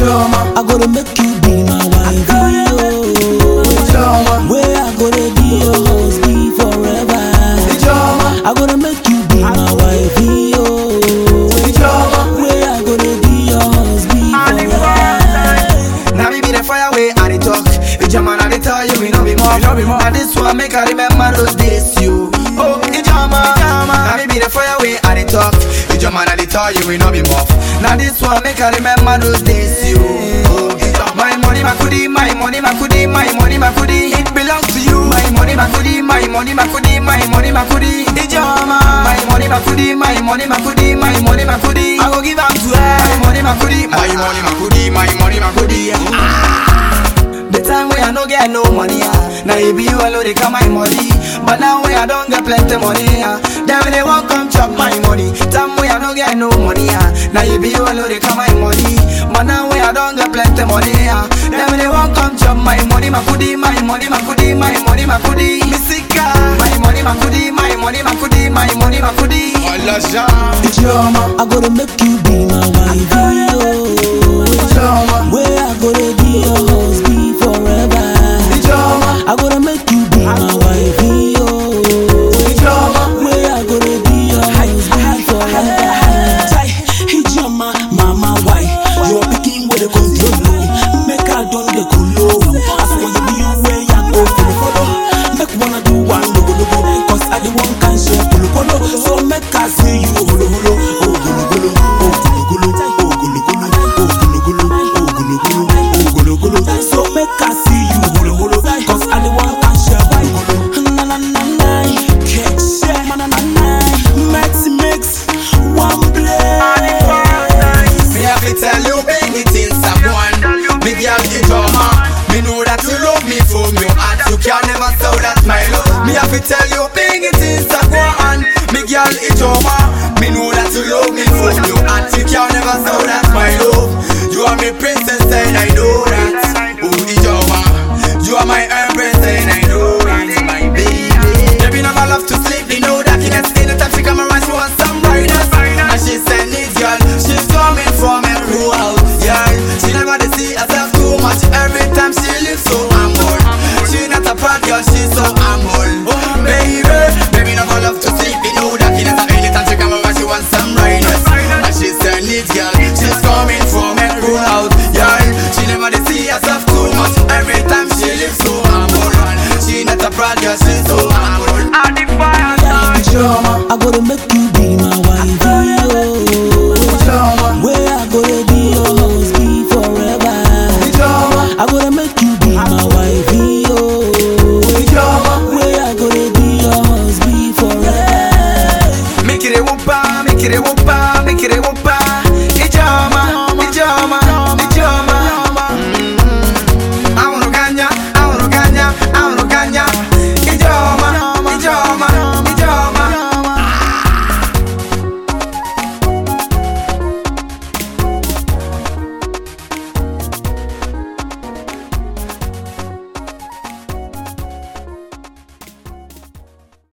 Ijoma, I gotta make you be my wife. Oh, Ijoma, where I gotta be your husband forever. Ijoma, I gotta make you be my wife. Oh, Ijoma. where I gotta be your husband forever. Now me be the fire way I dey talk. Ijoma, I dey tell you we no be more. We no be more. Now this one make I remember those days you. Oh, Ijoma, Now me be the fire way I talk. Ijoma, I dey tell you we no be more. Now this one make I remember those days you. Oh. My money, my kudi, my money, my kudi, my money, my kudi. It belongs to you. My money, my kudi, my money, my kudi, my money, my kudi. Ijoma. My money, my kudi, my money, my kudi, my money, my kudi. I go give am to her. My money, my kudi, my money, my kudi, my money, my kudi. The time when I no get no money, ah. now it be you alone they come my money. But now when I don't get plenty money, ah. then they won't come chop my money. Time when I no get no money, ah. now it be you alone they come my money. But now when I don't get plenty money, ah. then they won't come chop my money, my kudi, my money, my kudi, my money, my kudi. Misika, my money, my kudi, my money, my kudi, my money, my kudi. Ijoma, I gotta make you be Me tell you I gotta make you be my wife. Oh, where I gotta be your husband forever. I gotta make you be my wife. Oh, where I gotta be your husband forever. Make it a whoop, ah, make it a whoop, make it a whoop,